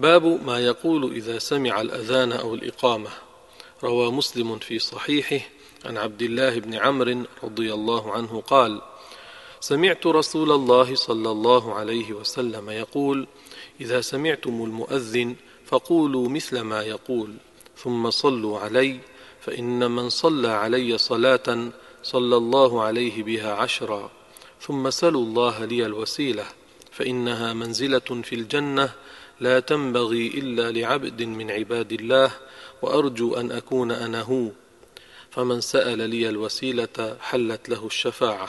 باب ما يقول إذا سمع الأذان أو الإقامة. روى مسلم في صحيحه عن عبد الله بن عمرو رضي الله عنه قال سمعت رسول الله صلى الله عليه وسلم يقول إذا سمعتم المؤذن فقولوا مثل ما يقول ثم صلوا علي فإن من صلى علي صلاة صلى الله عليه بها عشرا ثم سلوا الله لي الوسيلة. فإنها منزلة في الجنة لا تنبغي إلا لعبد من عباد الله وأرجو أن أكون أنا هو. فمن سأل لي الوسيلة حلت له الشفاعة.